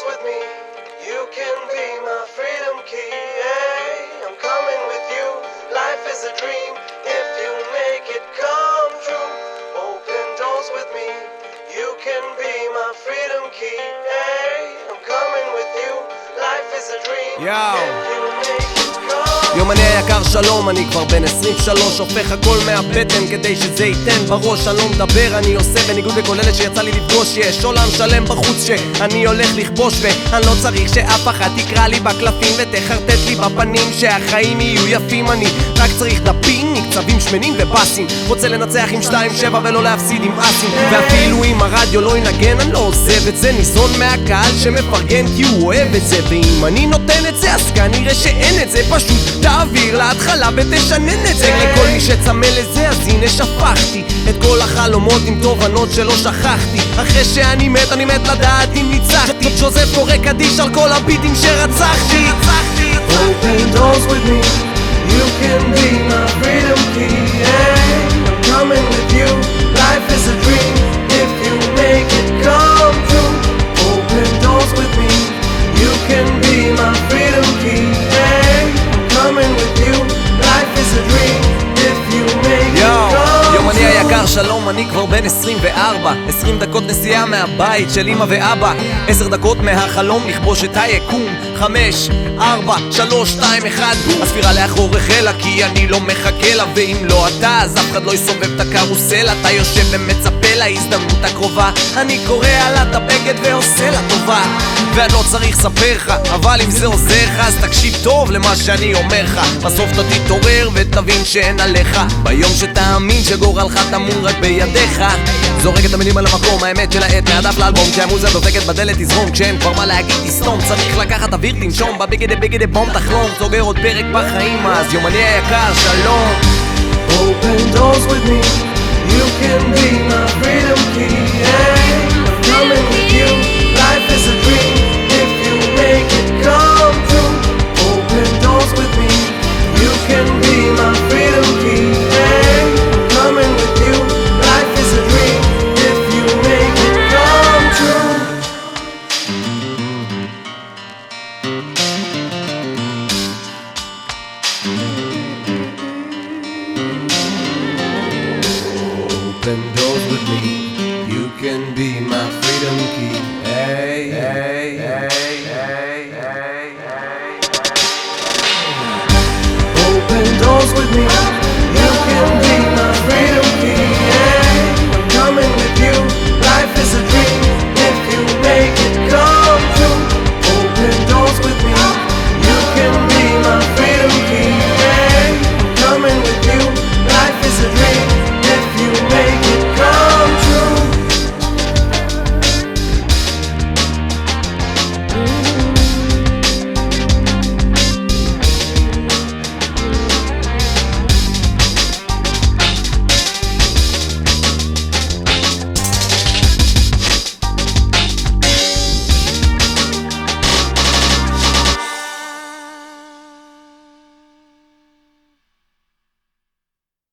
doors with me. You can be my freedom key. Hey, I'm coming with you. Life is a dream if you make it come true. Open doors with me. You can be my freedom key. Hey, I'm coming with you. Life is a dream Yo. if you make it יומני היקר שלום, אני כבר בן 23 הופך הכל מהבטן כדי שזה ייתן בראש אני לא מדבר, אני עושה בניגוד לכל אלה שיצא לי לפגוש יש עולם שלם בחוץ שאני הולך לכבוש ואני לא צריך שאף אחת תקרא לי בקלפים ותחרטט לי בפנים שהחיים יהיו יפים אני רק צריך דפים, מקצבים שמנים ובאסים. רוצה לנצח עם 2-7 ולא להפסיד עם אסים. ואפילו אם הרדיו לא ינגן אני לא עוזב את זה ניזון מהקהל שמפרגן כי הוא אוהב את זה. ואם אני נותן את זה אז כנראה שאין את זה פשוט תעביר להתחלה ותשנן את זה. לכל מי שצמא לזה אז הנה שפכתי את כל החלומות עם תובנות שלא שכחתי. אחרי שאני מת אני מת לדעת אם ניצחתי. ג'וזף קורא קדיש על כל הביטים שרצחתי. Open doors with me. You can be my freedom אני כבר בן 24 20 דקות נסיעה מהבית של אמא ואבא 10 דקות מהחלום לכבוש את היקום 5, 4, 3, 2, 1 הספירה לאחור החלה כי אני לא מחכה לה ואם לא אתה אז אף אחד לא יסובב את הקרוסל אתה יושב ומצפה להזדמנות הקרובה. אני קורא עלה את הבגד ועושה לה טובה. ואני לא צריך לספר לך אבל אם זה עוזר לך אז תקשיב טוב למה שאני אומר לך. בסוף אתה תתעורר ותבין שאין עליך. ביום שתאמין שגורלך טמון רק בידיך זורק את המילים על המקום, האמת של העת מהדף לאלבום כשהמוזה דופקת בדלת תזרום כשאין כבר מה להגיד תסתום צריך לקחת אוויר תנשום בביגדה ביגדה בום תחלום סוגר עוד פרק בחיים אז יומני היקר שלום Open doors with me. Freedom. Hey, hey, hey, hey, hey, hey. Open doors with me. You can be my freedom